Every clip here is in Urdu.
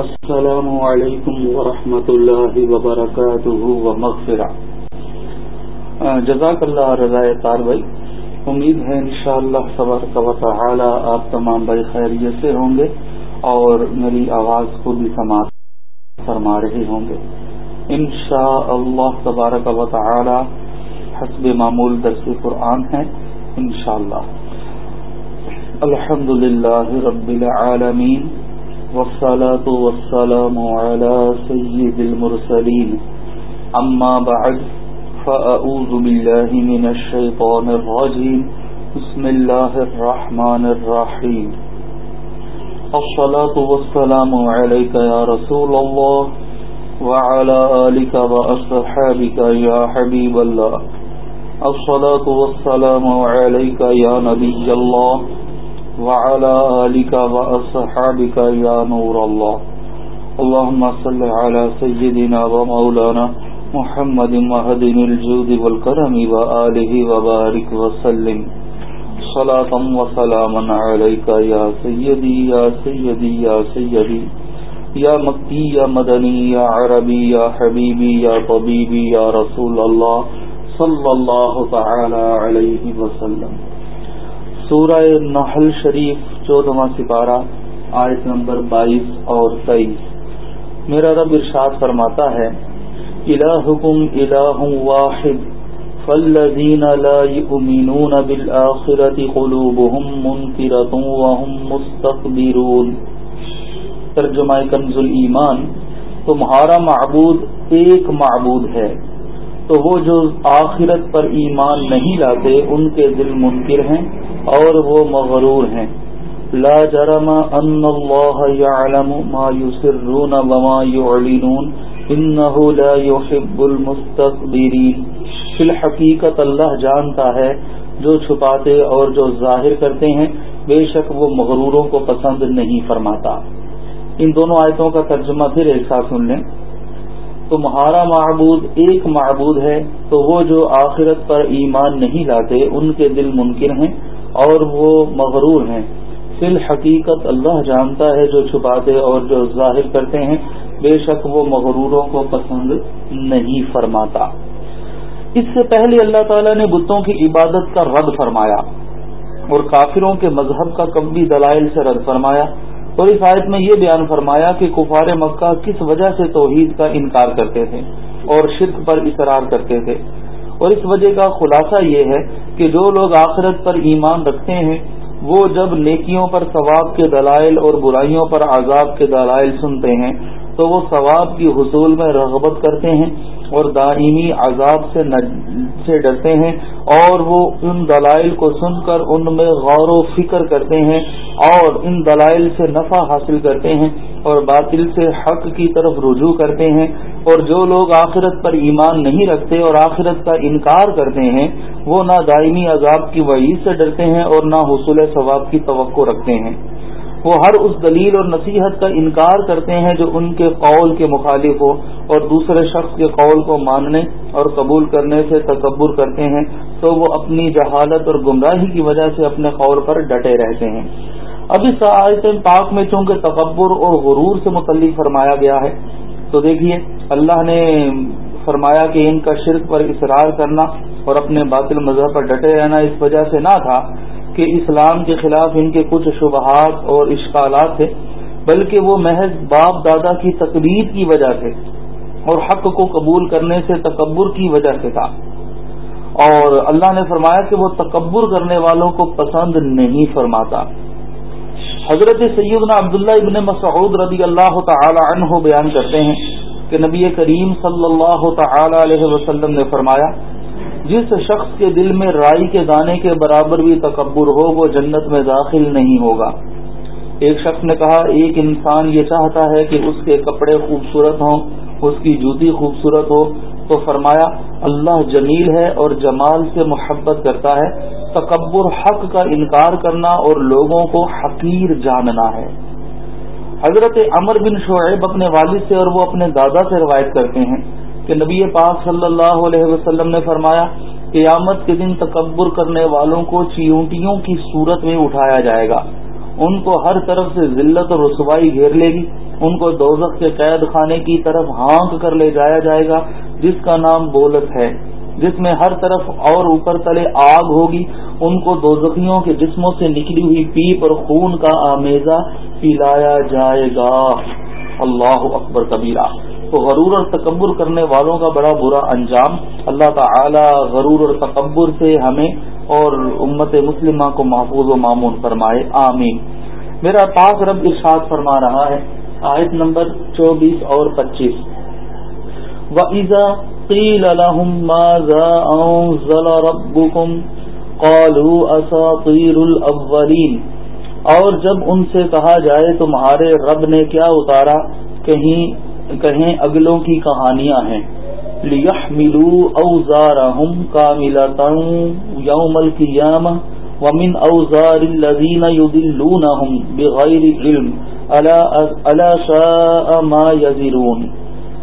السلام علیکم ورحمۃ اللہ وبرکاتہ ومغفرہ۔ جزاک اللہ رضا تار بھائی، امید ہے انشاءاللہ شاء اللہ آپ تمام بھائی خیریت سے ہوں گے اور میری آواز کو بھی سماعت فرما رہے ہوں گے۔ ان شاء اللہ تبارک و تعالی حسب معمول درس قرآن ہے، انشاءاللہ۔ الحمد للہ رب العالمین والصلاة والسلام على سيد المرسلين. أما بعد، فأعوذ بالله من الشيطان الرجيم. بسم الله الرحمن الرحيم. الصلاة والسلام عليك يا رسول الله وعلى آلك وأصحابك يا حبيب الله. الصلاة والسلام عليك يا نبي الله وعلى آلك وأصحابك يا نور الله. اللهم صل على سيدنا ومولانا محمد مهدن الجود والكرم وآله وبارك وسلم. صلاة وسلاما عليك يا سيدي يا سيدي يا سيدي. يا مكي، يا مدني، يا عربي، يا حبيبي، يا طبيبي، يا رسول الله. صلى الله تعالى عليه وسلم. سورہ نحل شریف چودواں سپارہ، آیت نمبر بائیس اور تیئیس۔ میرا رب ارشاد فرماتا ہے، الہکم الہ واحد، فالذین لا یؤمنون بالآخرة قلوبهم منکرة وهم مستقبرون ترجمہ کنز الایمان، تمہارا معبود ایک معبود ہے۔ تو وہ جو آخرت پر ایمان نہیں لاتے، ان کے دل منکر ہیں اور وہ مغرور ہیں۔ لا جرم ان اللہ يعلم ما يسرون وما يعلنون انه لا يحب المستكبرين فی الحقیقت اللہ جانتا ہے جو چھپاتے اور جو ظاہر کرتے ہیں، بے شک وہ مغروروں کو پسند نہیں فرماتا۔ ان دونوں آیتوں کا ترجمہ پھر ایک ساتھ سن لیں۔ تمہارا معبود ایک معبود ہے، تو وہ جو آخرت پر ایمان نہیں لاتے، ان کے دل منکر ہیں اور وہ مغرور ہیں۔ فی الحقیقت اللہ جانتا ہے جو چھپاتے اور جو ظاہر کرتے ہیں، بے شک وہ مغروروں کو پسند نہیں فرماتا۔ اس سے پہلے اللہ تعالیٰ نے بتوں کی عبادت کا رد فرمایا اور کافروں کے مذہب کا کبھی دلائل سے رد فرمایا۔ اور اس آیت میں یہ بیان فرمایا کہ کفار مکہ کس وجہ سے توحید کا انکار کرتے تھے اور شرک پر اصرار کرتے تھے؟ اور اس وجہ کا خلاصہ یہ ہے کہ جو لوگ آخرت پر ایمان رکھتے ہیں، وہ جب نیکیوں پر ثواب کے دلائل اور برائیوں پر عذاب کے دلائل سنتے ہیں تو وہ ثواب کی حصول میں رغبت کرتے ہیں اور دائمی عذاب سے سے ڈرتے ہیں اور وہ ان دلائل کو سن کر ان میں غور و فکر کرتے ہیں اور ان دلائل سے نفع حاصل کرتے ہیں اور باطل سے حق کی طرف رجوع کرتے ہیں اور جو لوگ آخرت پر ایمان نہیں رکھتے اور آخرت کا انکار کرتے ہیں، وہ نہ دائمی عذاب کی وعید سے ڈرتے ہیں اور نہ حصول ثواب کی توقع رکھتے ہیں۔ وہ ہر اس دلیل اور نصیحت کا انکار کرتے ہیں جو ان کے قول کے مخالف ہو اور دوسرے شخص کے قول کو ماننے اور قبول کرنے سے تکبر کرتے ہیں تو وہ اپنی جہالت اور گمراہی کی وجہ سے اپنے قول پر ڈٹے رہتے ہیں۔ اب اس آیت پاک میں چونکہ تکبر اور غرور سے متعلق فرمایا گیا ہے، تو دیکھیے، اللہ نے فرمایا کہ ان کا شرک پر اصرار کرنا اور اپنے باطل مذہب پر ڈٹے رہنا اس وجہ سے نہ تھا کہ اسلام کے خلاف ان کے کچھ شبہات اور اشکالات تھے، بلکہ وہ محض باپ دادا کی تقریب کی وجہ سے اور حق کو قبول کرنے سے تکبر کی وجہ سے تھا۔ اور اللہ نے فرمایا کہ وہ تکبر کرنے والوں کو پسند نہیں فرماتا۔ حضرت سیدنا عبداللہ ابن مسعود رضی اللہ تعالی عنہ بیان کرتے ہیں کہ نبی کریم صلی اللہ تعالی علیہ وسلم نے فرمایا جس شخص کے دل میں رائی کے دانے کے برابر بھی تکبر ہو، وہ جنت میں داخل نہیں ہوگا۔ ایک شخص نے کہا، ایک انسان یہ چاہتا ہے کہ اس کے کپڑے خوبصورت ہوں، اس کی جوتی خوبصورت ہو۔ تو فرمایا، اللہ جمیل ہے اور جمال سے محبت کرتا ہے۔ تکبر حق کا انکار کرنا اور لوگوں کو حقیر جاننا ہے۔ حضرت عمر بن شعیب اپنے والد سے اور وہ اپنے دادا سے روایت کرتے ہیں۔ کہ نبی پاک صلی اللہ علیہ وسلم نے فرمایا قیامت کے دن تکبر کرنے والوں کو چیونٹیوں کی صورت میں اٹھایا جائے گا۔ ان کو ہر طرف سے ذلت اور رسوائی گھیر لے گی۔ ان کو دوزخ کے قید خانے کی طرف ہانک کر لے جایا جائے گا، جس کا نام بولت ہے۔ جس میں ہر طرف اور اوپر تلے آگ ہوگی۔ ان کو دوزخیوں کے جسموں سے نکلی ہوئی پیپ اور خون کا آمیزہ پلایا جائے گا۔ اللہ اکبر کبیرہ۔ تو غرور اور تکبر کرنے والوں کا بڑا برا انجام۔ اللہ تعالی غرور اور تکبر سے ہمیں اور امت مسلمہ کو محفوظ و معمون فرمائے۔ آمین۔ میرا پاک رب ارشاد فرما رہا ہے۔ آیت نمبر چوبیس اور پچیس۔ وَإِذَا قِيلَ لَهُمْ مَاذَا أَنزَلَ رَبُّكُمْ قَالُوا أَسَاطِيرُ الْأَوَّلِينَ۔ اور جب ان سے کہا جائے تمہارے رب نے کیا اتارا؟ کہیں کہیں اگلوں کی کہانیاں ہیں۔ لِيَحْمِلُوا أَوْزَارَهُمْ كَامِلَةً يَوْمَ الْقِيَامَةِ وَمِنْ أَوْزَارِ الَّذِينَ يُضِلُّونَهُمْ بِغَيْرِ عِلْمٍ أَلَا شَاءَ مَا يَزِرُونَ۔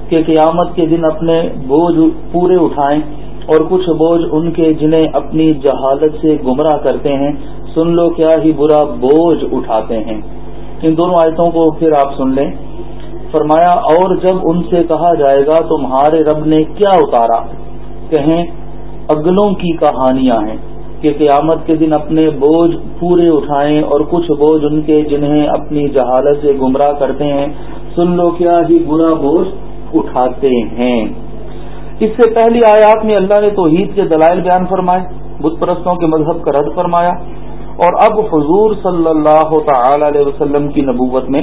کہ قیامت کے دن اپنے بوجھ پورے اٹھائیں اور کچھ بوجھ ان کے جنہیں اپنی جہالت سے گمراہ کرتے ہیں، سن لو کیا ہی برا بوجھ اٹھاتے ہیں۔ ان دونوں آیتوں کو پھر آپ سن لیں۔ فرمایا، اور جب ان سے کہا جائے گا، تمہارے رب نے کیا اتارا؟ کہیں، اگلوں کی کہانیاں ہیں کہ قیامت کے دن اپنے بوجھ پورے اٹھائیں اور کچھ بوجھ ان کے جنہیں اپنی جہالت سے گمراہ کرتے ہیں، سن لو کیا ہی برا بوجھ اٹھاتے ہیں۔ اس سے پہلی آیات میں اللہ نے توحید کے دلائل بیان فرمائے، بت پرستوں کے مذہب کا رد فرمایا۔ اور اب حضور صلی اللہ تعالی علیہ وسلم کی نبوت میں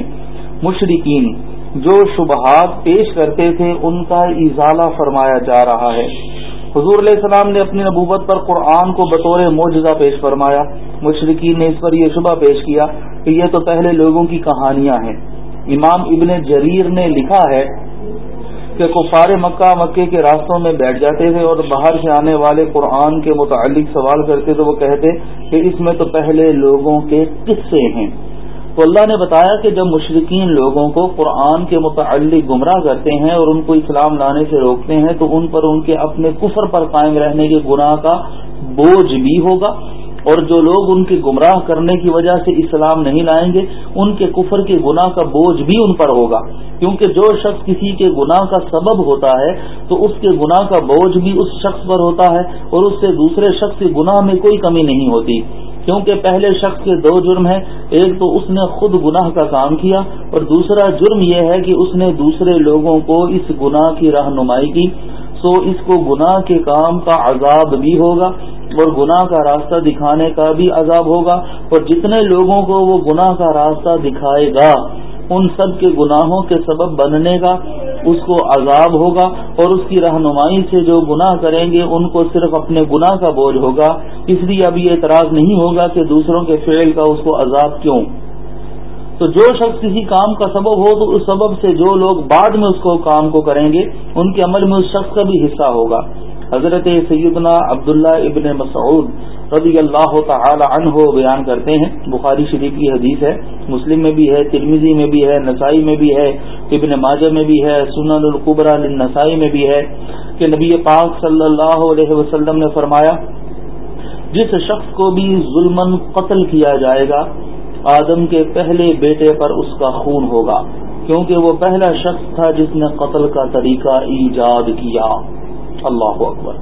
مشرقین جو شبہات پیش کرتے تھے ان کا ازالہ فرمایا جا رہا ہے۔ حضور علیہ السلام نے اپنی نبوت پر قرآن کو بطور معجزہ پیش فرمایا۔ مشرقین نے اس پر یہ شبہ پیش کیا کہ یہ تو پہلے لوگوں کی کہانیاں ہیں۔ امام ابن جریر نے لکھا ہے کہ کفار مکہ مکے کے راستوں میں بیٹھ جاتے تھے اور باہر سے آنے والے قرآن کے متعلق سوال کرتے تو وہ کہتے کہ اس میں تو پہلے لوگوں کے قصے ہیں۔ تو اللہ نے بتایا کہ جب مشرقین لوگوں کو قرآن کے متعلق گمراہ کرتے ہیں اور ان کو اسلام لانے سے روکتے ہیں تو ان پر ان کے اپنے کفر پر قائم رہنے کے گناہ کا بوجھ بھی ہوگا۔ اور جو لوگ ان کے گمراہ کرنے کی وجہ سے اسلام نہیں لائیں گے، ان کے کفر کے گناہ کا بوجھ بھی ان پر ہوگا۔ کیونکہ جو شخص کسی کے گناہ کا سبب ہوتا ہے، تو اس کے گناہ کا بوجھ بھی اس شخص پر ہوتا ہے اور اس سے دوسرے شخص کے گناہ میں کوئی کمی نہیں ہوتی۔ کیونکہ پہلے شخص کے دو جرم ہیں، ایک تو اس نے خود گناہ کا کام کیا اور دوسرا جرم یہ ہے کہ اس نے دوسرے لوگوں کو اس گناہ کی رہنمائی کی۔ سو اس کو گناہ کے کام کا عذاب بھی ہوگا۔ اور گناہ کا راستہ دکھانے کا بھی عذاب ہوگا اور جتنے لوگوں کو وہ گناہ کا راستہ دکھائے گا، ان سب کے گناہوں کے سبب بننے کا اس کو عذاب ہوگا اور اس کی رہنمائی سے جو گناہ کریں گے، ان کو صرف اپنے گناہ کا بوجھ ہوگا۔ اس لیے اب یہ اعتراض نہیں ہوگا کہ دوسروں کے فعل کا اس کو عذاب کیوں۔ تو جو شخص کسی کام کا سبب ہو، تو اس سبب سے جو لوگ بعد میں اس کو کام کو کریں گے، ان کے عمل میں اس شخص کا بھی حصہ ہوگا۔ حضرت سیدنا عبداللہ ابن مسعود رضی اللہ تعالی عنہ بیان کرتے ہیں۔ بخاری شریف کی حدیث ہے، مسلم میں بھی ہے ترمیزی میں بھی ہے، نسائی میں بھی ہے، ابن ماجہ میں بھی ہے، سنن القبرا نسائی میں بھی ہے۔ کہ نبی پاک صلی اللہ علیہ وسلم نے فرمایا، جس شخص کو بھی ظلم قتل کیا جائے گا، آدم کے پہلے بیٹے پر اس کا خون ہوگا۔ کیونکہ وہ پہلا شخص تھا جس نے قتل کا طریقہ ایجاد کیا۔ اللہ اکبر۔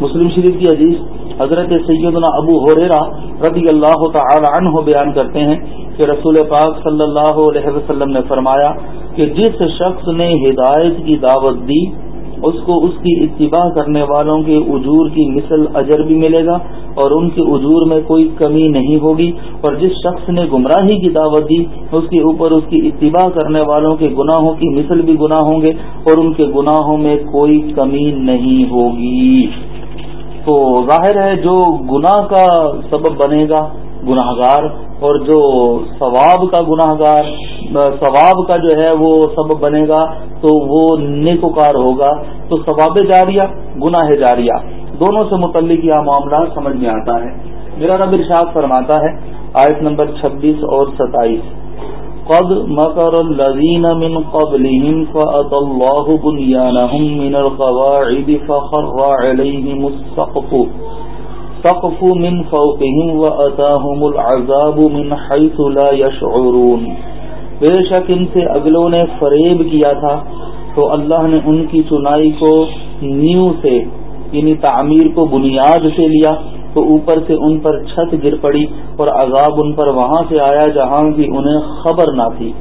مسلم شریف کی عزیز حضرت سیدنا ابو ہوریرا رضی اللہ تعالی عنہ بیان کرتے ہیں کہ رسول پاک صلی اللہ علیہ وسلم نے فرمایا کہ جس شخص نے ہدایت کی دعوت دی اس کو اس کی اتباع کرنے والوں کے اجور کی مثل اجر بھی ملے گا اور ان کے اجور میں کوئی کمی نہیں ہوگی اور جس شخص نے گمراہی کی دعوت دی، اس کے اوپر اس کی اتباع کرنے والوں کے گناہوں کی مثل بھی گناہ ہوں گے اور ان کے گناہوں میں کوئی کمی نہیں ہوگی۔ تو ظاہر ہے جو گناہ کا سبب بنے گا گناہ گار اور جو ثواب کا گناہ گار ثواب کا جو ہے وہ سبب بنے گا، تو وہ نیکوکار ہوگا۔ تو ثواب جاریہ، گناہ جاریہ۔ دونوں سے متعلق یہ معاملہ سمجھ میں آتا ہے۔ میرا رب ارشاد فرماتا ہے، آیت نمبر چھبیس اور ستائیس۔ قد مکر الذین من قبلهم فأت اللہ بنیانهم من القواعد فخر علیہم السقف۔ سقف من فوقهم وأتاهم العذاب من حيث لا يشعرون۔ بے شک ان سے اگلوں نے فریب کیا تھا، تو اللہ نے ان کی چنائی کو نیو سے یعنی تعمیر کو بنیاد سے لیا، تو اوپر سے ان پر چھت گر پڑی اور عذاب ان پر وہاں سے آیا جہاں کی انہیں خبر نہ تھی۔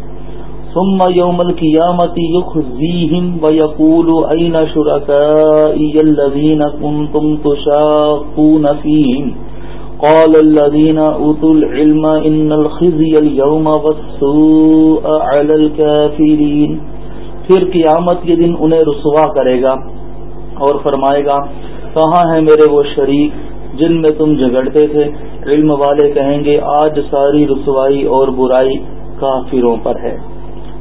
ثم يوم القيامة يخزيهم ويقول أين شركائي الذين كنتم تشاقون فيهم؟ قال الذين أوتوا العلم إن الخزي اليوم والسوء على الكافرين. پھر قیامت کے دن انہیں رسوا کرے گا اور فرمائے گا، کہاں ہیں میرے وہ شریک جن میں تم جھگڑتے تھے؟ علم والے کہیں گے، آج ساری رسوائی اور برائی کافروں پر ہے۔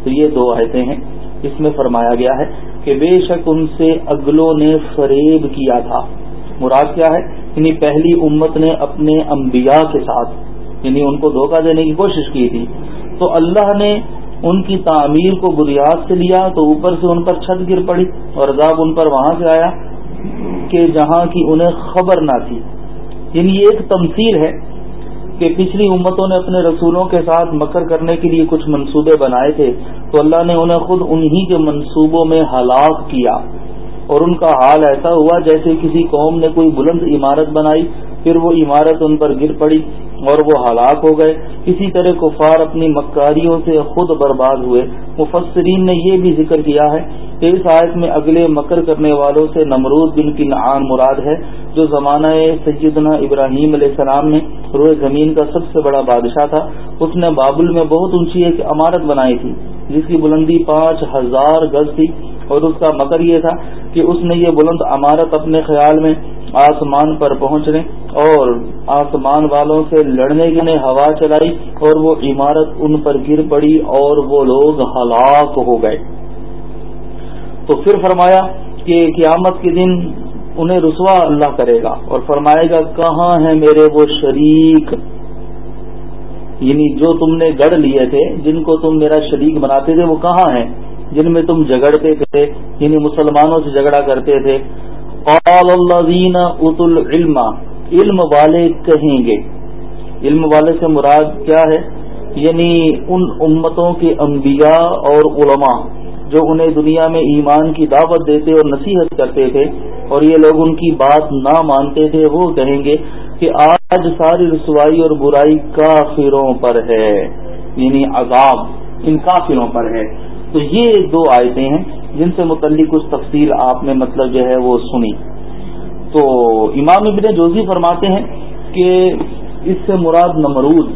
تو یہ دو آیتیں ہیں۔ اس میں فرمایا گیا ہے کہ بے شک ان سے اگلوں نے فریب کیا تھا۔ مراد کیا ہے؟ یعنی پہلی امت نے اپنے انبیاء کے ساتھ یعنی ان کو دھوکہ دینے کی کوشش کی تھی۔ تو اللہ نے ان کی تعمیر کو بنیاد سے لیا، تو اوپر سے ان پر چھت گر پڑی اور عذاب ان پر وہاں سے آیا کہ جہاں کی انہیں خبر نہ تھی۔ یعنی یہ ایک تمثیل ہے کہ پچھلی امتوں نے اپنے رسولوں کے ساتھ مکر کرنے کے لیے کچھ منصوبے بنائے تھے، تو اللہ نے انہیں خود انہی کے منصوبوں میں ہلاک کیا۔ اور ان کا حال ایسا ہوا جیسے کسی قوم نے کوئی بلند عمارت بنائی، پھر وہ عمارت ان پر گر پڑی۔ اور وہ ہلاک ہو گئے۔ اسی طرح کفار اپنی مکاریوں سے خود برباد ہوئے۔ مفسرین نے یہ بھی ذکر کیا ہے کہ اس آیت میں اگلے مکر کرنے والوں سے نمرود بن کی نعان مراد ہے، جو زمانہ سیدنا ابراہیم علیہ السلام نے روئے زمین کا سب سے بڑا بادشاہ تھا۔ اس نے بابل میں بہت اونچی ایک عمارت بنائی تھی، جس کی بلندی پانچ ہزار گز تھی۔ اور اس کا مکر یہ تھا کہ اس نے یہ بلند عمارت اپنے خیال میں آسمان پر پہنچنے اور آسمان والوں سے لڑنے کے لیے ہوا چلائی اور وہ عمارت ان پر گر پڑی اور وہ لوگ ہلاک ہو گئے۔ تو پھر فرمایا کہ قیامت کے دن انہیں رسوا اللہ کرے گا اور فرمائے گا، کہاں ہیں میرے وہ شریک؟ یعنی جو تم نے گڑھ لیے تھے، جن کو تم میرا شریک بناتے تھے، وہ کہاں ہیں؟ جن میں تم جگڑتے تھے یعنی مسلمانوں سے جھگڑا کرتے تھے۔ قال الذين اوتوا العلم، علم والے کہیں گے۔ علم والے سے مراد کیا ہے؟ یعنی ان امتوں کے انبیاء اور علماء جو انہیں دنیا میں ایمان کی دعوت دیتے اور نصیحت کرتے تھے، اور یہ لوگ ان کی بات نہ مانتے تھے، وہ کہیں گے کہ آج ساری رسوائی اور برائی کافروں پر ہے یعنی عذاب ان کافروں پر ہے۔ تو یہ دو آیتیں ہیں جن سے متعلق کچھ تفصیل آپ نے مطلب جو ہے وہ سنی۔ تو امام ابن جوزی فرماتے ہیں کہ اس سے مراد نمرود،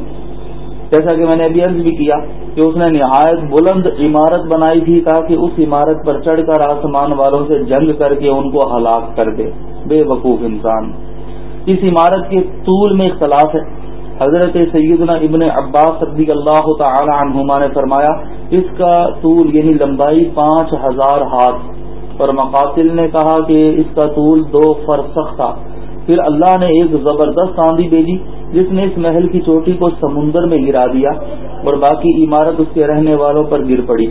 جیسا کہ میں نے ابھی عرض بھی کیا کہ اس نے نہایت بلند عمارت بنائی تھی تاکہ اس عمارت پر چڑھ کر آسمان والوں سے جنگ کر کے ان کو ہلاک کر دے۔ بے وقوف انسان۔ اس عمارت کے طول میں اختلاف ہے۔ حضرت سیدنا ابن عباس رضی اللہ تعالی عنہما نے فرمایا، اس کا طول یعنی لمبائی پانچ ہزار ہاتھ۔ اور مقاتل نے کہا کہ اس کا طول دو فرسخ تھا۔ پھر اللہ نے ایک زبردست آندھی بھیجی جس نے اس محل کی چوٹی کو سمندر میں گرا دیا اور باقی عمارت اس کے رہنے والوں پر گر پڑی۔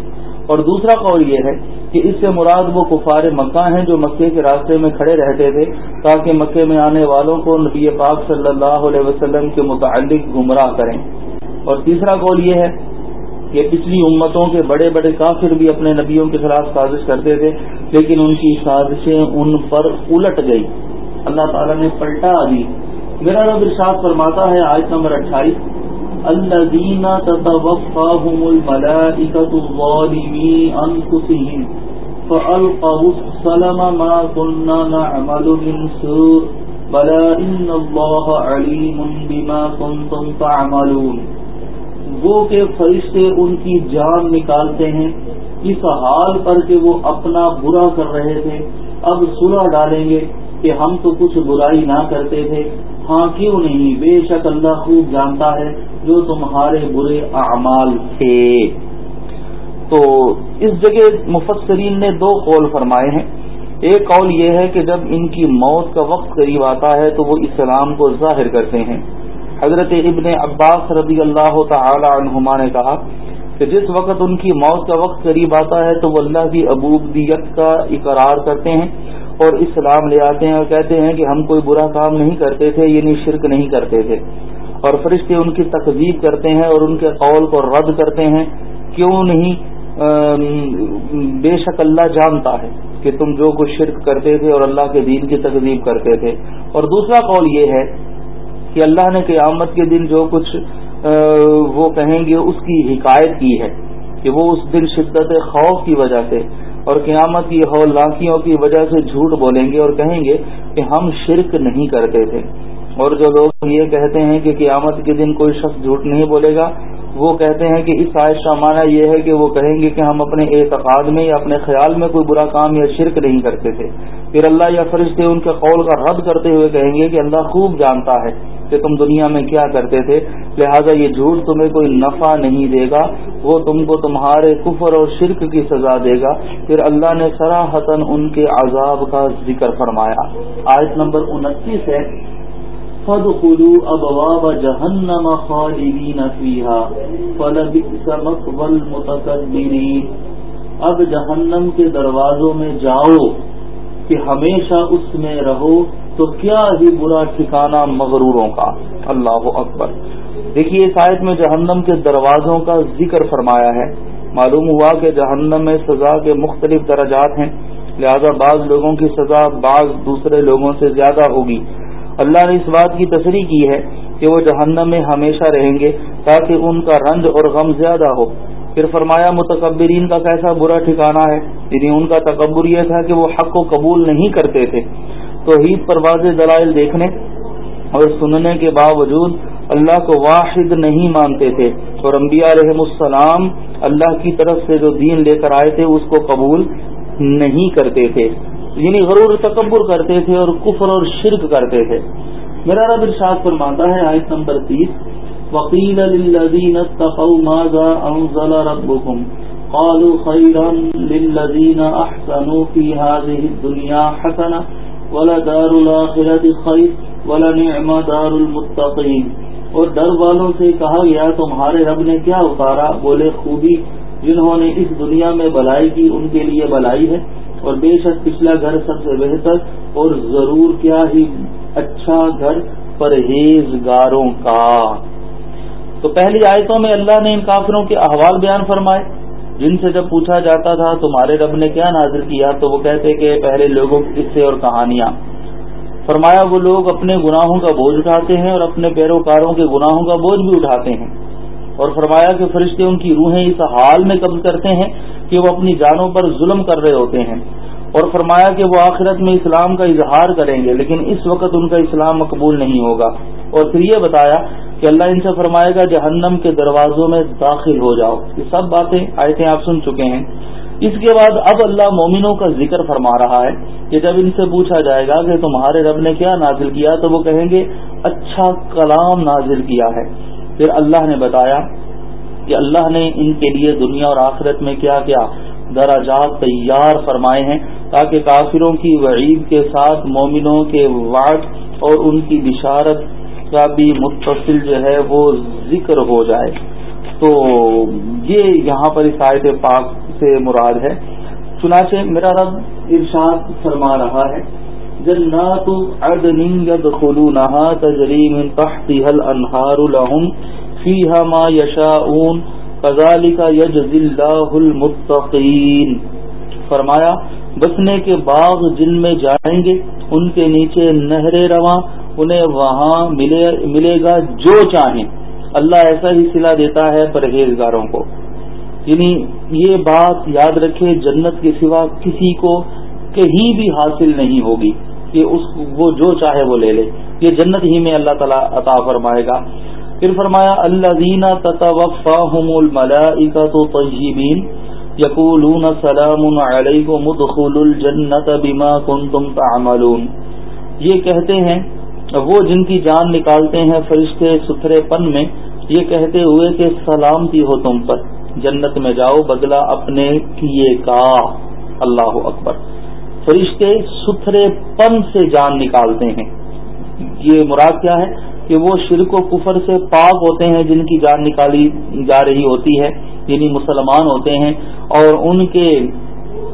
اور دوسرا قول یہ ہے کہ اس سے مراد وہ کفار مکہ ہیں جو مکے کے راستے میں کھڑے رہتے تھے تاکہ مکے میں آنے والوں کو نبی پاک صلی اللہ علیہ وسلم کے متعلق گمراہ کریں۔ اور تیسرا قول یہ ہے کہ پچھلی امتوں کے بڑے بڑے کافر بھی اپنے نبیوں کے خلاف سازش کرتے تھے، لیکن ان کی سازشیں ان پر الٹ گئی اللہ تعالیٰ نے پلٹا دی۔ میرا رب ارشاد فرماتا ہے آج نمبر اٹھائیس الذين تتوفاهم الملائكة ظالمي أنفسهم فألقوا السلم ما كنا نعمل من سوء بلا إن الله عليم بما كنتم تعملون۔ وہ کہ فرشتے ان کی جان نکالتے ہیں، اس حال پر کہ وہ اپنا برا کر رہے تھے۔ اب سلح ڈالیں گے کہ ہم تو کچھ برائی نہ کرتے تھے۔ ہاں کیوں نہیں؟ بے شک اللہ خوب جانتا ہے جو تمہارے برے اعمال تھے۔ اس جگہ مفسرین نے دو قول فرمائے ہیں۔ ایک قول یہ ہے کہ جب ان کی موت کا وقت قریب آتا ہے تو وہ اسلام کو ظاہر کرتے ہیں۔ حضرت ابن عباس رضی اللہ تعالی عنہما نے کہا کہ جس وقت ان کی موت کا وقت قریب آتا ہے تو وہ اللہ کی ابوبیت کا اقرار کرتے ہیں اور اسلام لے آتے ہیں اور کہتے ہیں کہ ہم کوئی برا کام نہیں کرتے تھے یعنی شرک نہیں کرتے تھے۔ اور فرشتے ان کی تقزیب کرتے ہیں اور ان کے قول کو رد کرتے ہیں۔ کیوں نہیں؟ بے شک اللہ جانتا ہے کہ تم جو کچھ شرک کرتے تھے اور اللہ کے دین کی تقزیب کرتے تھے۔ اور دوسرا قول یہ ہے کہ اللہ نے قیامت کے دن جو کچھ وہ کہیں گے، اس کی حکایت کی ہے کہ وہ اس دن شدت خوف کی وجہ سے اور قیامت کی ہولناکیوں کی وجہ سے جھوٹ بولیں گے اور کہیں گے کہ ہم شرک نہیں کرتے تھے۔ اور جو لوگ یہ کہتے ہیں کہ قیامت کے دن کوئی شخص جھوٹ نہیں بولے گا وہ کہتے ہیں کہ اس آئش کا معنی یہ ہے کہ وہ کہیں گے کہ ہم اپنے اعتقاد میں یا اپنے خیال میں کوئی برا کام یا شرک نہیں کرتے تھے۔ پھر اللہ یا فرشتے ان کے قول کا رد کرتے ہوئے کہیں گے کہ اللہ خوب جانتا ہے کہ تم دنیا میں کیا کرتے تھے، لہذا یہ جھوٹ تمہیں کوئی نفع نہیں دے گا، وہ تم کو تمہارے کفر اور شرک کی سزا دے گا۔ پھر اللہ نے سراہتن ان کے عذاب کا ذکر فرمایا۔ آیت نمبر انتیس ہے۔ فادخلوا ابواب جهنم خالدين فيها، فلبئس مثوى المتكبرين۔ اب جہنم کے دروازوں میں جاؤ کہ ہمیشہ اس میں رہو، تو کیا ہی برا ٹھکانہ مغروروں کا۔ اللہ اکبر۔ دیکھیے اس آیت میں جہنم کے دروازوں کا ذکر فرمایا ہے۔ معلوم ہوا کہ جہنم میں سزا کے مختلف درجات ہیں، لہذا بعض لوگوں کی سزا بعض دوسرے لوگوں سے زیادہ ہوگی۔ اللہ نے اس بات کی تصریح کی ہے کہ وہ جہنم میں ہمیشہ رہیں گے تاکہ ان کا رنج اور غم زیادہ ہو۔ پھر فرمایا، متکبرین کا کیسا برا ٹھکانہ ہے؟ یعنی ان کا تکبر یہ تھا کہ وہ حق کو قبول نہیں کرتے تھے۔ تو عید پر واضح دلائل دیکھنے اور سننے کے باوجود اللہ کو واحد نہیں مانتے تھے۔ اور انبیاء رحم السلام اللہ کی طرف سے جو دین لے کر آئے تھے، اس کو قبول نہیں کرتے تھے۔ یعنی غرور تکبر کرتے تھے اور کفر اور شرک کرتے تھے۔ میرا رب ارشاد فرماتا ہے، آیت نمبر تیس۔ وکیل للذین اتقوا ماذا انزل ربكم؟ قالوا خيرا للذین احسنوا في هذه الدنيا حسنة ولدار الاخرة خير ولنعم دار المتقين۔ اور ڈر والوں سے کہا گیا تمہارے رب نے کیا اتارا؟ بولے، خوبی جنہوں نے اس دنیا میں بلائی کی، ان کے لیے بلائی ہے۔ اور بے شک پچھلا گھر سب سے بہتر اور ضرور کیا ہی اچھا گھر پرہیزگاروں کا۔ تو پہلی آیتوں میں اللہ نے ان کافروں کے احوال بیان فرمائے۔ جن سے جب پوچھا جاتا تھا تمہارے رب نے کیا نازل کیا، تو وہ کہتے کہ پہلے لوگوں کے قصے اور کہانیاں۔ فرمایا، وہ لوگ اپنے گناہوں کا بوجھ اٹھاتے ہیں اور اپنے پیروکاروں کے گناہوں کا بوجھ بھی اٹھاتے ہیں۔ اور فرمایا کہ فرشتے ان کی روحیں اس حال میں قبض کرتے ہیں کہ وہ اپنی جانوں پر ظلم کر رہے ہوتے ہیں۔ اور فرمایا کہ وہ آخرت میں اسلام کا اظہار کریں گے، لیکن اس وقت ان کا اسلام مقبول نہیں ہوگا۔ اور پھر یہ بتایا کہ اللہ ان سے فرمائے گا، جہنم کے دروازوں میں داخل ہو جاؤ۔ یہ سب باتیں، آیتیں آپ سن چکے ہیں۔ اس کے بعد اب اللہ مومنوں کا ذکر فرما رہا ہے کہ جب ان سے پوچھا جائے گا کہ تمہارے رب نے کیا نازل کیا، تو وہ کہیں گے اچھا کلام نازل کیا ہے۔ پھر اللہ نے بتایا کہ اللہ نے ان کے لیے دنیا اور آخرت میں کیا کیا؟ دراجات تیار فرمائے ہیں تاکہ کافروں کی وعید کے ساتھ مومنوں کے واٹ اور ان کی بشارت کا بھی متصل جو ہے وہ ذکر ہو جائے۔ تو یہ یہاں پر اس آیت پاک سے مراد ہے۔ چنانچہ میرا رب ارشاد فرما رہا ہے جنات عدن يدخلونها تجري من تحتها الانهار لهم فيها ما يشاءون، كذلك يجزي الله المتقين۔ فرمایا، بسنے کے باغ جن میں جائیں گے، ان کے نیچے نہر رواں، انہیں وہاں ملے ملے گا جو چاہیں۔ اللہ ایسا ہی سلا دیتا ہے پرہیزگاروں کو۔ یعنی یہ بات یاد رکھے، جنت کے سوا کسی کو کہیں بھی حاصل نہیں ہوگی۔ کہ اس وہ جو چاہے وہ لے لے۔ یہ جنت ہی میں اللہ تعالیٰ عطا فرمائے گا۔ پھر فرمایا اللہ دینا تطوفاہم الملائکۃ طیبین یقولون سلام علیکم ادخلوا الجنت بما کنتم تعملون۔ یہ کہتے ہیں، وہ جن کی جان نکالتے ہیں فرشتے ستھرے پن میں، یہ کہتے ہوئے کہ سلامتی ہو تم پر۔ جنت میں جاؤ، بدلہ اپنے کیے کا۔ اللہ اکبر۔ فرشتے ستھرے پن سے جان نکالتے ہیں۔ یہ مراد کیا ہے؟ کہ وہ شرک و کفر سے پاک ہوتے ہیں، جن کی جان نکالی جا رہی ہوتی ہے یعنی مسلمان ہوتے ہیں۔ اور ان کے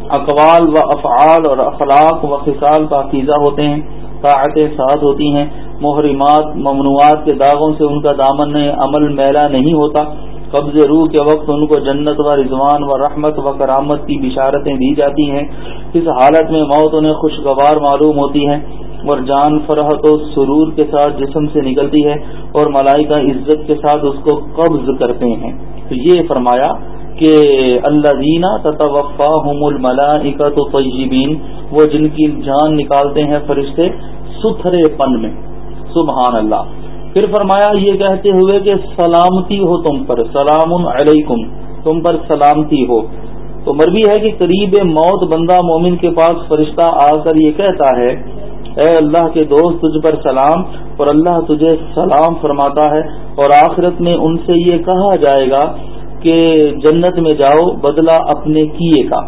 اقوال و افعال اور اخلاق و خصال پاکیزہ ہوتے ہیں، طاعتیں ساتھ ہوتی ہیں۔ محرمات، ممنوعات کے داغوں سے ان کا دامن عمل میلا نہیں ہوتا۔ قبض روح کے وقت ان کو جنت و رضوان و رحمت و کرامت کی بشارتیں دی جاتی ہیں۔ اس حالت میں موت انہیں خوشگوار معلوم ہوتی ہے اور جان فرحت و سرور کے ساتھ جسم سے نکلتی ہے اور ملائکہ عزت کے ساتھ اس کو قبض کرتے ہیں۔ تو یہ فرمایا کہ اللہ دینا تطوفا ہم الملائکت طیبین، وہ جن کی جان نکالتے ہیں فرشتے ستھرے پن میں۔ سبحان اللہ۔ پھر فرمایا یہ کہتے ہوئے کہ سلامتی ہو تم پر، سلام علیکم، تم پر سلامتی ہو۔ تو مربی ہے کہ قریب موت بندہ مومن کے پاس فرشتہ آ کر یہ کہتا ہے، اے اللہ کے دوست، تجھ پر سلام، اور اللہ تجھے سلام فرماتا ہے۔ اور آخرت میں ان سے یہ کہا جائے گا کہ جنت میں جاؤ، بدلہ اپنے کیے کا۔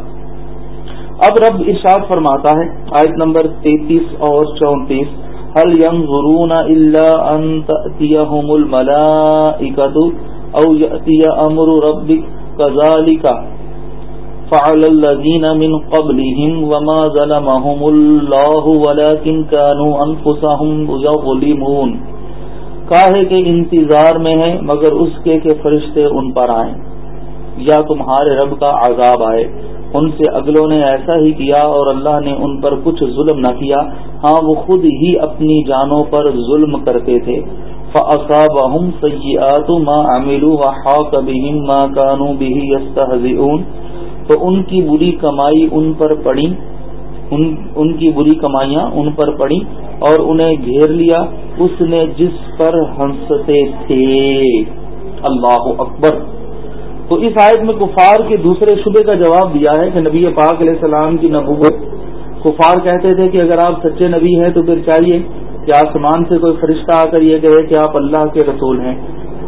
اب رب ارشاد فرماتا ہے، آیت نمبر تینتیس اور چونتیس۔ هل ينظرون إلا أن تأتيهم الملائكة أو يأتي أمر ربك كذلك فعل الذين من قبلهم وما ظلمهم الله ولكن كانوا أنفسهم يظلمون کاہے کے انتظار میں ہے مگر اس کے کہ فرشتے ان پر آئیں یا تمہارے رب کا عذاب آئے ان سے اگلوں نے ایسا ہی کیا اور اللہ نے ان پر کچھ ظلم نہ کیا۔ ہاں وہ خود ہی اپنی جانوں پر ظلم کرتے تھے۔ فَأَصَابَهُمْ سَيِّئَاتُ مَا عَمِلُوا وَحَاقَ بِهِمْ مَا كَانُوا بِهِ يَسْتَهْزِئُونَ۔ تو ان کی بری کمائی ان پر پڑی۔ ان, ان کی بری کمائیاں ان پر پڑی اور انہیں گھیر لیا۔ اس نے جس پر ہنستے تھے۔ اللہ اکبر۔ تو اس آیت میں کفار کے دوسرے شبے کا جواب دیا ہے کہ نبی پاک علیہ السلام کی نبوت۔ کفار کہتے تھے کہ اگر آپ سچے نبی ہیں تو پھر چاہیے کہ آسمان سے کوئی فرشتہ آ کر یہ کہے کہ آپ اللہ کے رسول ہیں۔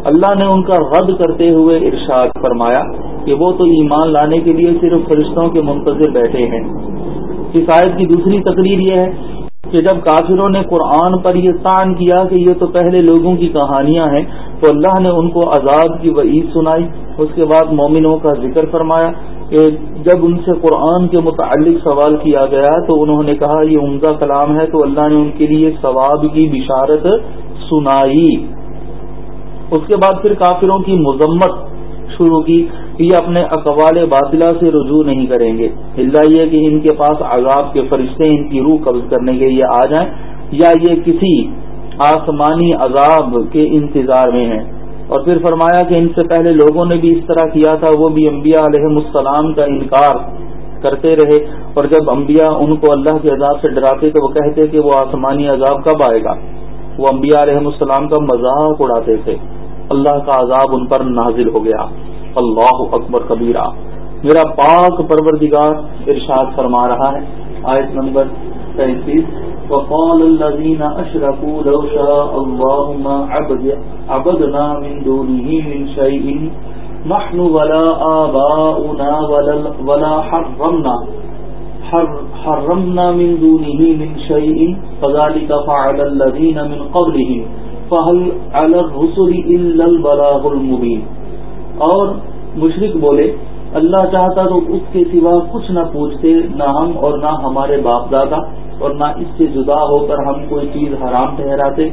اللہ نے ان کا رد کرتے ہوئے ارشاد فرمایا کہ وہ تو ایمان لانے کے لیے صرف فرشتوں کے منتظر بیٹھے ہیں۔ اس آیت کی دوسری تقریر یہ ہے کہ جب کافروں نے قرآن پر یہ تعین کیا کہ یہ تو پہلے لوگوں کی کہانیاں ہیں، تو اللہ نے ان کو عذاب کی وعید سنائی۔ اس کے بعد مومنوں کا ذکر فرمایا کہ جب ان سے قرآن کے متعلق سوال کیا گیا تو انہوں نے کہا، یہ عمدہ کلام ہے، تو اللہ نے ان کے لیے ثواب کی بشارت سنائی۔ اس کے بعد پھر کافروں کی مذمت شروع کی۔ یہ اپنے اقوال باطلا سے رجوع نہیں کریں گے۔ اللہ یہ کہ ان کے پاس عذاب کے فرشتے ان کی روح قبض کرنے کے لیے آ جائیں یا یہ کسی آسمانی عذاب کے انتظار میں ہیں۔ اور پھر فرمایا کہ ان سے پہلے لوگوں نے بھی اس طرح کیا تھا، وہ بھی انبیاء علیہ السلام کا انکار کرتے رہے۔ اور جب انبیاء ان کو اللہ کے عذاب سے ڈراتے تو وہ کہتے کہ وہ آسمانی عذاب کب آئے گا؟ وہ انبیاء علیہ السلام کا مذاق اڑاتے تھے۔ اللہ کا عذاب ان پر نازل ہو گیا۔ اللہ اکبر کبیرہ۔ میرا پاک پروردگار ارشاد فرما رہا ہے۔ آیت نمبر پینتیس۔ وقال الذين أشركوا لو شاء الله ما عبدنا من دونه من شيء نحن ولا آباؤنا ولا, ولا حرمنا حرمنا من دونه من شيء فذلك فعل الذين من قبلهم فهل على الرسل إلا البلاغ المبين اور مشرک بولے اللہ چاہتا تو اس کے سوا کچھ نہ پوچھتے نہ ہم اور نہ ہمارے باپ دادا اور نہ اس سے جدا ہو کر ہم کوئی چیز حرام ٹھہراتے۔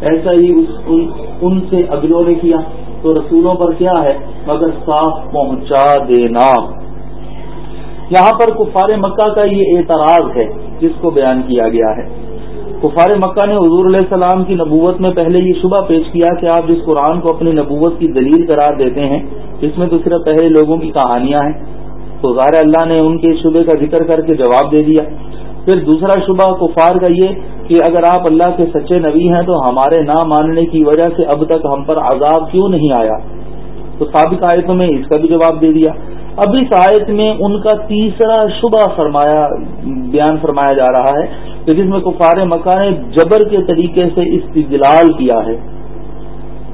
ایسا ہی اس ان, ان سے اگلوں نے کیا۔ تو رسولوں پر کیا ہے؟ مگر صاف پہنچا دینا۔ یہاں پر کفار مکہ کا یہ اعتراض ہے جس کو بیان کیا گیا ہے۔ کفار مکہ نے حضور علیہ السلام کی نبوت میں پہلے یہ شبہ پیش کیا کہ آپ جس قرآن کو اپنی نبوت کی دلیل قرار دیتے ہیں جس میں تو صرف پہلے لوگوں کی کہانیاں ہیں۔ تو ظاہر اللہ نے ان کے شبے کا ذکر کر کے جواب دے دیا۔ پھر دوسرا شبہ کفار کا یہ کہ اگر آپ اللہ کے سچے نبی ہیں تو ہمارے نہ ماننے کی وجہ سے اب تک ہم پر عذاب کیوں نہیں آیا؟ تو سابق آیتوں میں اس کا بھی جواب دے دیا۔ اب اس آیت میں ان کا تیسرا شبہ فرمایا، بیان فرمایا جا رہا ہے کہ جس میں کفار مکہ نے جبر کے طریقے سے استدلال کیا ہے۔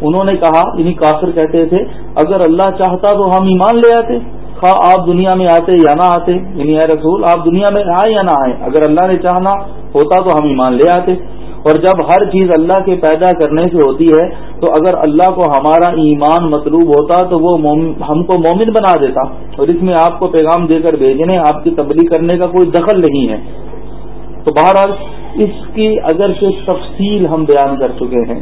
انہوں نے کہا یعنی کافر کہتے تھے، اگر اللہ چاہتا تو ہم ایمان لے آتے، خواہ آپ دنیا میں آتے یا نہ آتے یعنی اے رسول، آپ دنیا میں آئے یا نہ آئے اگر اللہ نے چاہنا ہوتا تو ہم ایمان لے آتے۔ اور جب ہر چیز اللہ کے پیدا کرنے سے ہوتی ہے تو اگر اللہ کو ہمارا ایمان مطلوب ہوتا تو وہ ہم کو مومن بنا دیتا اور اس میں آپ کو پیغام دے کر بھیجنے، آپ کی تبلیغ کرنے کا کوئی دخل نہیں ہے۔ تو بہرحال اس کی اگر سے تفصیل ہم بیان کر چکے ہیں۔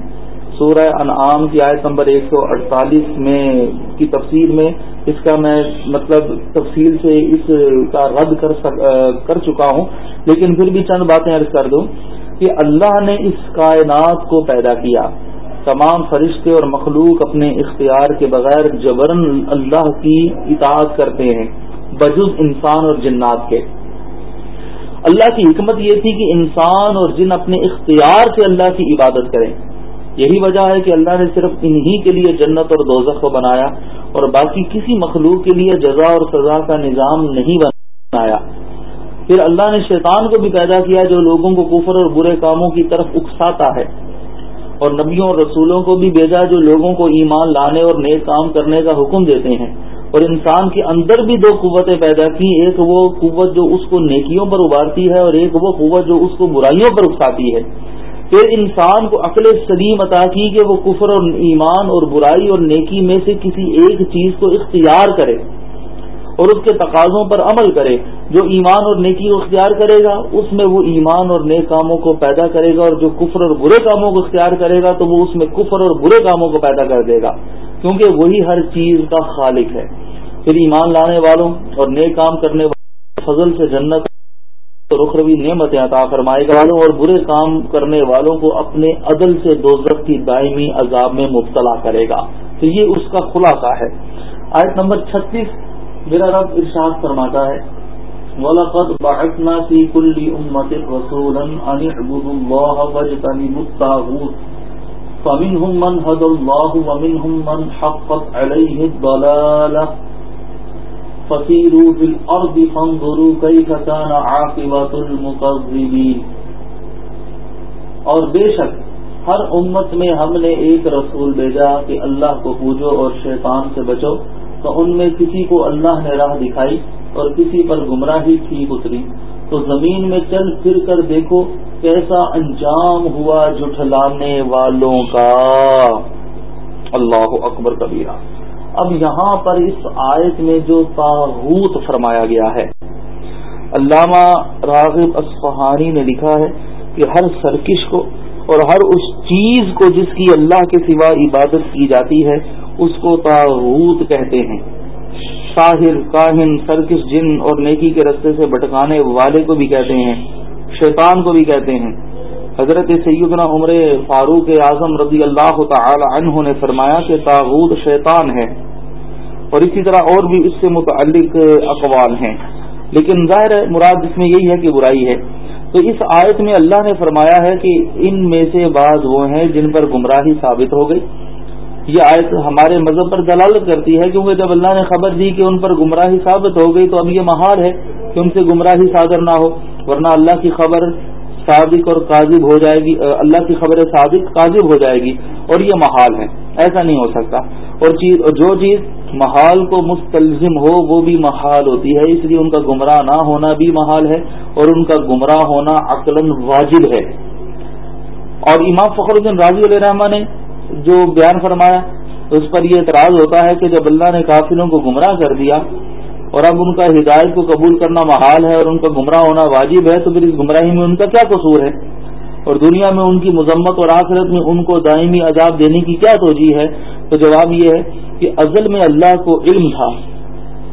سورہ انعام کی آیت نمبر ایک سو اڑتالیس میں کی تفصیل میں اس کا میں مطلب تفصیل سے اس کا رد کر کر چکا ہوں۔ لیکن پھر بھی چند باتیں عرض کر دوں کہ اللہ نے اس کائنات کو پیدا کیا۔ تمام فرشتے اور مخلوق اپنے اختیار کے بغیر جبرن اللہ کی اطاعت کرتے ہیں، بجز انسان اور جنات کے۔ اللہ کی حکمت یہ تھی کہ انسان اور جن اپنے اختیار سے اللہ کی عبادت کریں۔ یہی وجہ ہے کہ اللہ نے صرف انہی کے لیے جنت اور دوزخ کو بنایا اور باقی کسی مخلوق کے لیے جزا اور سزا کا نظام نہیں بنایا۔ پھر اللہ نے شیطان کو بھی پیدا کیا جو لوگوں کو کفر اور برے کاموں کی طرف اکساتا ہے۔ اور نبیوں اور رسولوں کو بھی بھیجا جو لوگوں کو ایمان لانے اور نیک کام کرنے کا حکم دیتے ہیں۔ اور انسان کے اندر بھی دو قوتیں پیدا کی ایک وہ قوت جو اس کو نیکیوں پر ابھارتی ہے اور ایک وہ قوت جو اس کو برائیوں پر اکساتی ہے۔ پھر انسان کو عقل سلیم عطا کی کہ وہ کفر اور ایمان اور برائی اور نیکی میں سے کسی ایک چیز کو اختیار کرے۔ اور اس کے تقاضوں پر عمل کرے، جو ایمان اور نیکی کو اختیار کرے گا، اس میں وہ ایمان اور نیک کاموں کو پیدا کرے گا، اور جو کفر اور برے کاموں کو اختیار کرے گا، تو وہ اس میں کفر اور برے کاموں کو پیدا کر دے گا۔ کیونکہ وہی ہر چیز کا خالق ہے۔ پھر ایمان لانے والوں اور نیک کام کرنے والوں، فضل سے جنت رخروی نعمت عطا فرمائے گا۔ والوں اور برے کام کرنے والوں کو اپنے عدل سے دوزخ کی دائمی عذاب میں مبتلا کرے گا۔ تو یہ اس کا خلاصہ ہے۔ آیت نمبر چھتیس میرا رب ارشاد فرماتا ہے، وَلَقَدْ بَعَثْنَا فِي كُلِّ أُمَّةٍ رَسُولًا أَنِ اعْبُدُوا اللَّهَ وَاجْتَنِبُوا الطَّاغُوتَ، فمنهم من هدى الله ومنهم من حقت عليه الضلالة، فسيروا في الأرض فانظروا كيف كان عاقبة المكذبين اور بے شک، ہر امت میں ہم نے ایک رسول بھیجا کہ اللہ کو پوجو اور شیطان سے بچو۔ تو ان میں کسی کو اللہ نے راہ دکھائی اور کسی پر گمراہی ٹھیک اتری۔ تو زمین میں چل پھر کر دیکھو کیسا انجام ہوا جٹلانے والوں کا۔ اللہ اکبر کبیرہ۔ اب یہاں پر اس آیت میں جو تاغوت فرمایا گیا ہے، علامہ راغب اصفہانی نے لکھا ہے کہ ہر سرکش کو اور ہر اس چیز کو جس کی اللہ کے سوا عبادت کی جاتی ہے، اس کو تاغوت کہتے ہیں۔ ساحر کاہن، سرکش جن اور نیکی کے رستے سے بٹکانے والے کو بھی کہتے ہیں، شیطان کو بھی کہتے ہیں۔ حضرت سیدنا عمر فاروق اعظم رضی اللہ تعالی عنہ نے فرمایا کہ تاغود شیطان ہے۔ اور اسی طرح اور بھی اس سے متعلق اقوال ہیں۔ لیکن ظاہر ہے، مراد اس میں یہی ہے کہ برائی ہے۔ تو اس آیت میں اللہ نے فرمایا ہے کہ ان میں سے بعض وہ ہیں جن پر گمراہی ثابت ہو گئی۔ یہ آیت ہمارے مذہب پر دلالت کرتی ہے کیونکہ جب اللہ نے خبر دی کہ ان پر گمراہی ثابت ہو گئی تو اب یہ محال ہے کہ ان سے گمراہی صادر نہ ہو، ورنہ اللہ کی خبر صادق اور قاضب ہو جائے گی اللہ کی خبر صادق قاضب ہو جائے گی اور یہ محال ہے۔ ایسا نہیں ہو سکتا۔ اور جو چیز محال کو مستلزم ہو، وہ بھی محال ہوتی ہے، اس لیے ان کا گمراہ نہ ہونا بھی محال ہے اور ان کا گمراہ ہونا عقل واجب ہے۔ اور امام فخر الدین راضی علیہ رحمٰ نے جو بیان فرمایا، اس پر یہ اعتراض ہوتا ہے کہ جب اللہ نے قافلوں کو گمراہ کر دیا اور اب ان کا ہدایت کو قبول کرنا محال ہے اور ان کا گمراہ ہونا واجب ہے، تو پھر اس گمراہی میں ان کا کیا قصور ہے؟ اور دنیا میں ان کی مذمت اور آخرت میں ان کو دائمی عذاب دینے کی کیا توجہ ہے؟ تو جواب یہ ہے کہ ازل میں اللہ کو علم تھا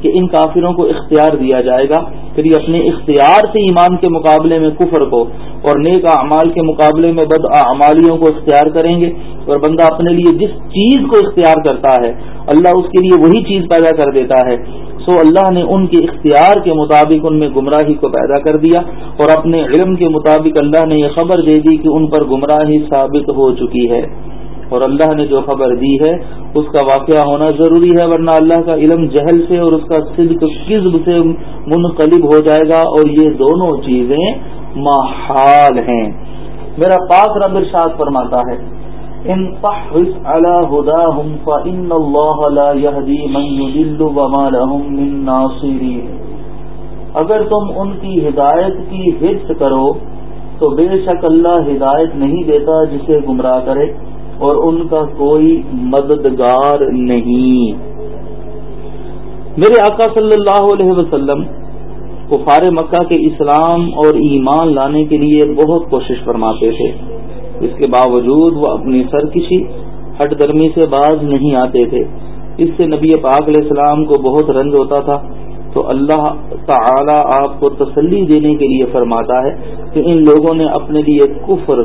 کہ ان کافروں کو اختیار دیا جائے گا، پھر یہ اپنے اختیار سے ایمان کے مقابلے میں کفر کو اور نیک اعمال کے مقابلے میں بد اعمالیوں کو اختیار کریں گے اور بندہ اپنے لیے جس چیز کو اختیار کرتا ہے، اللہ اس کے لیے وہی چیز پیدا کر دیتا ہے۔ سو اللہ نے ان کے اختیار کے مطابق ان میں گمراہی کو پیدا کر دیا اور اپنے علم کے مطابق اللہ نے یہ خبر دے دی کہ ان پر گمراہی ثابت ہو چکی ہے۔ اور اللہ نے جو خبر دی ہے، اس کا واقعہ ہونا ضروری ہے، ورنہ اللہ کا علم جہل سے اور اس کا صدق کذب سے منقلب ہو جائے گا اور یہ دونوں چیزیں محال ہیں۔ میرا پاک رب ارشاد فرماتا ہے، ان تحرص على هداهم فإن الله لا يهدي من يضل وما لهم من ناصرين اگر تم ان کی ہدایت کی حفظ کرو، تو بے شک اللہ ہدایت نہیں دیتا جسے گمراہ کرے۔ اور ان کا کوئی مددگار نہیں۔ میرے آقا صلی اللہ علیہ وسلم کفار مکہ کے اسلام اور ایمان لانے کے لیے بہت کوشش فرماتے تھے۔ اس کے باوجود وہ اپنی سرکشی ہٹ درمی سے باز نہیں آتے تھے۔ اس سے نبی پاک علیہ السلام کو بہت رنج ہوتا تھا۔ تو اللہ تعالی آپ کو تسلی دینے کے لیے فرماتا ہے کہ ان لوگوں نے اپنے لیے کفر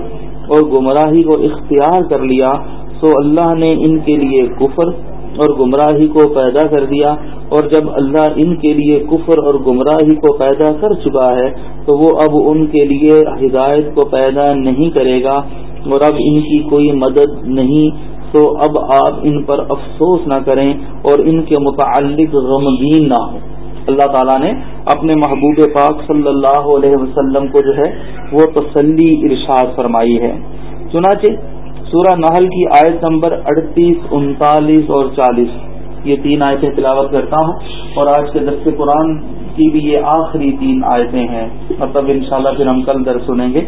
اور گمراہی کو اختیار کر لیا تو اللہ نے ان کے لیے کفر اور گمراہی کو پیدا کر دیا اور جب اللہ ان کے لیے کفر اور گمراہی کو پیدا کر چکا ہے تو وہ اب ان کے لیے ہدایت کو پیدا نہیں کرے گا اور اب ان کی کوئی مدد نہیں تو اب آپ ان پر افسوس نہ کریں اور ان کے متعلق غمگین نہ ہوں۔ اللہ تعالیٰ نے اپنے محبوب پاک صلی اللہ علیہ وسلم کو جو ہے وہ تسلی ارشاد فرمائی ہے۔ چنانچہ سورہ نحل کی آیت نمبر اڑتیس، انتالیس اور چالیس، یہ تین آیتیں تلاوت کرتا ہوں اور آج کے دس قرآن کی بھی یہ آخری تین آیتیں ہیں۔ مطلب انشاءاللہ پھر ہم کل در سنیں گے۔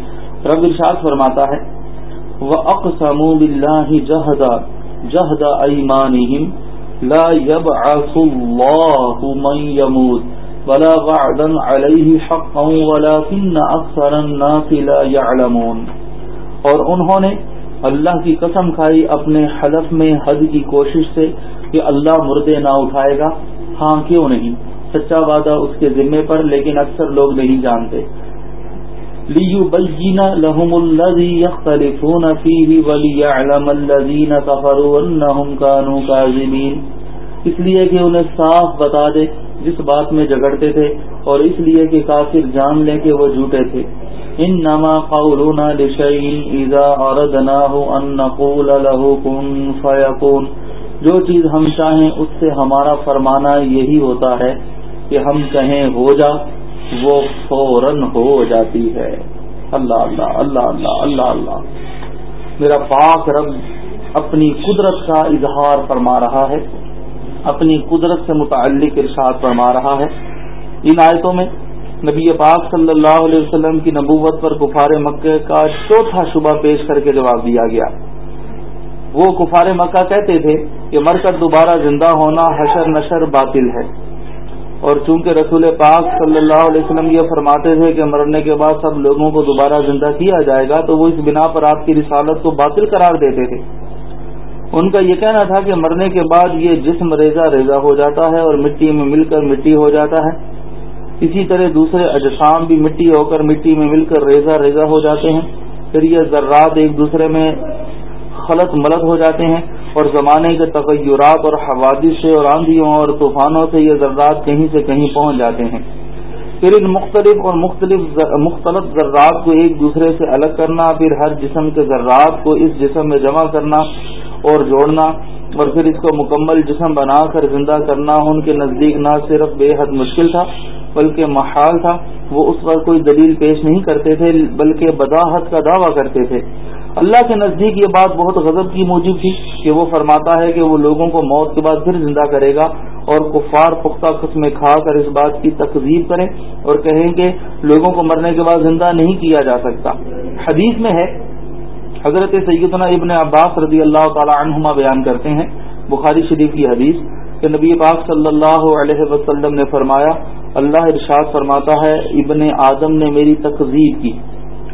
رب ارشاد فرماتا ہے وہ اقسام بلّہ جہدا جہد ایمان لا يب من يموت ولا وعدا عليه حقا ولكن اكثر الناس لا يعلمون اور انہوں نے اللہ کی قسم کھائی اپنے حلف میں حد کی کوشش سے کہ اللہ مردے نہ اٹھائے گا۔ ہاں کیوں نہیں؟ سچا وعدہ اس کے ذمے پر، لیکن اکثر لوگ نہیں جانتے۔ لیو بین لہم الذی یختلفون فیہ ولیعلم الذین کفروا انہم کانوا اس لیے کہ انہیں صاف بتا دے جس بات میں جگڑتے تھے اور اس لیے کہ کافر جان لیں کہ وہ جھوٹے تھے۔ ان نما قولنا لشيء اذا اردناه ان نقول له كن فيكون۔ جو چیز ہم چاہیں اس سے ہمارا فرمانا یہی ہوتا ہے کہ ہم کہیں ہو جا۔ وہ فوراً ہو جاتی ہے۔ اللہ اللہ اللہ اللہ اللہ اللہ۔ میرا پاک رب اپنی قدرت کا اظہار فرما رہا ہے۔ اپنی قدرت سے متعلق ارشاد فرما رہا ہے۔ ان آیتوں میں نبی پاک صلی اللہ علیہ وسلم کی نبوت پر کفار مکہ کا چوتھا شبہ پیش کر کے جواب دیا گیا۔ وہ کفار مکہ کہتے تھے کہ مر کر دوبارہ زندہ ہونا حشر نشر باطل ہے۔ اور چونکہ رسول پاک صلی اللہ علیہ وسلم یہ فرماتے تھے کہ مرنے کے بعد سب لوگوں کو دوبارہ زندہ کیا جائے گا، تو وہ اس بنا پر آپ کی رسالت کو باطل قرار دیتے تھے۔ ان کا یہ کہنا تھا کہ مرنے کے بعد یہ جسم ریزہ ریزہ ہو جاتا ہے اور مٹی میں مل کر مٹی ہو جاتا ہے۔ اسی طرح دوسرے اجسام بھی مٹی ہو کر مٹی میں مل کر ریزہ ریزہ ہو جاتے ہیں۔ پھر یہ ذرات ایک دوسرے میں خلط ملط ہو جاتے ہیں۔ اور زمانے کے تغیرات اور حوادث سے اور آندھیوں اور طوفانوں سے یہ ذرات کہیں سے کہیں پہنچ جاتے ہیں۔ پھر ان مختلف اور مختلف مختلف ذرات کو ایک دوسرے سے الگ کرنا، پھر ہر جسم کے ذرات کو اس جسم میں جمع کرنا اور جوڑنا۔ اور پھر اس کو مکمل جسم بنا کر زندہ کرنا ان کے نزدیک نہ صرف بے حد مشکل تھا، بلکہ محال تھا۔ وہ اس پر کوئی دلیل پیش نہیں کرتے تھے، بلکہ بداحت کا دعویٰ کرتے تھے۔ اللہ کے نزدیک یہ بات بہت غضب کی موجود تھی کہ وہ فرماتا ہے کہ وہ لوگوں کو موت کے بعد پھر زندہ کرے گا اور کفار پختہ قسمیں کھا کر اس بات کی تقزیب کریں اور کہیں کہ لوگوں کو مرنے کے بعد زندہ نہیں کیا جا سکتا۔ حدیث میں ہے حضرت سیدنا ابن عباس رضی اللہ تعالی عنہما بیان کرتے ہیں، بخاری شریف کی حدیث کہ نبی پاک صلی اللہ علیہ وسلم نے فرمایا، اللہ ارشاد فرماتا ہے، ابن آدم نے میری تقزیب کی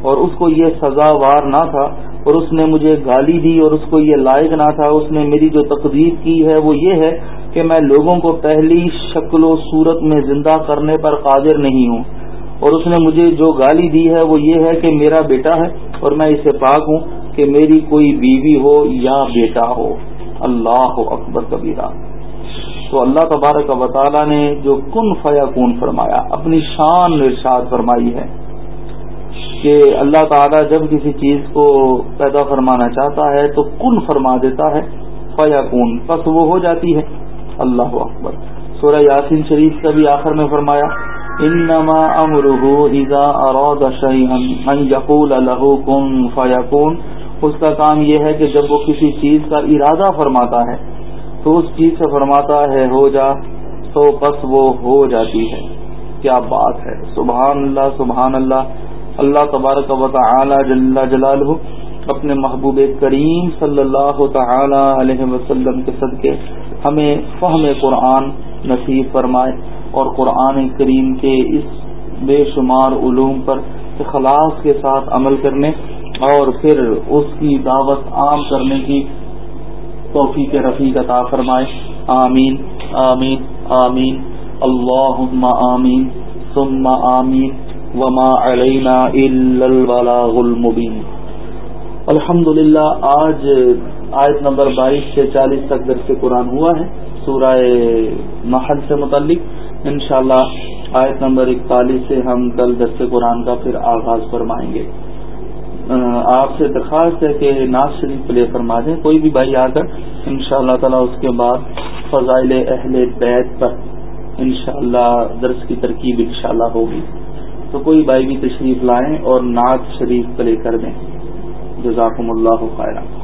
اور اس کو یہ سزاوار نہ تھا اور اس نے مجھے گالی دی اور اس کو یہ لائق نہ تھا، اس نے میری جو تقزیب کی ہے وہ یہ ہے کہ میں لوگوں کو پہلی شکل و صورت میں زندہ کرنے پر قادر نہیں ہوں اور اس نے مجھے جو گالی دی ہے وہ یہ ہے کہ میرا بیٹا ہے اور میں اسے پاک ہوں۔ کہ میری کوئی بیوی ہو یا بیٹا ہو، اللہ اکبر کبیرہ۔ تو اللہ تبارک و تعالی نے جو کن فیا کن فرمایا، اپنی شان ارشاد فرمائی ہے کہ اللہ تعالیٰ جب کسی چیز کو پیدا فرمانا چاہتا ہے تو کن فرما دیتا ہے فیا کن بس وہ ہو جاتی ہے۔ اللہ اکبر۔ سورہ یاسین شریف کا بھی آخر میں فرمایا، انما امرہ اذا اراد شيئا ان يقول له كن فيكون اس کا کام یہ ہے کہ جب وہ کسی چیز کا ارادہ فرماتا ہے، تو اس چیز سے فرماتا ہے، ہو جا، تو بس وہ ہو جاتی ہے۔ کیا بات ہے؟ سبحان اللہ سبحان اللہ۔ اللہ تبارک و تعالی جل جلال اپنے محبوب کریم صلی اللہ تعالی علیہ وسلم کے صدقے ہمیں فہم قرآن نصیب فرمائے اور قرآن کریم کے اس بے شمار علوم پر اخلاص کے ساتھ عمل کرنے اور پھر اس کی دعوت عام کرنے کی توفیق رفیق عطا فرمائے۔ آمین آمین آمین۔ اللہ آمین، ثم آمین۔ وما علینا البلاغ المبین۔ الحمد للہ آج آیت نمبر بائیس سے چالیس تک درس قرآن ہوا ہے۔ سورہ محل سے متعلق۔ انشاءاللہ، آیت نمبر اکتالیس سے ہم کل درس قرآن کا پھر آغاز فرمائیں گے۔ آپ سے درخواست ہے کہ ناز شریف پلے فرما دیں، کوئی بھی بھائی آ کر ان شاء اللہ تعالیٰ اس کے بعد فضائل اہل بیت پر انشاءاللہ درس کی ترکیب انشاءاللہ ہوگی۔ تو کوئی بھائی بھی تشریف لائیں اور نعت شریف پلے کر دیں۔ جزاکم اللہ خیرہ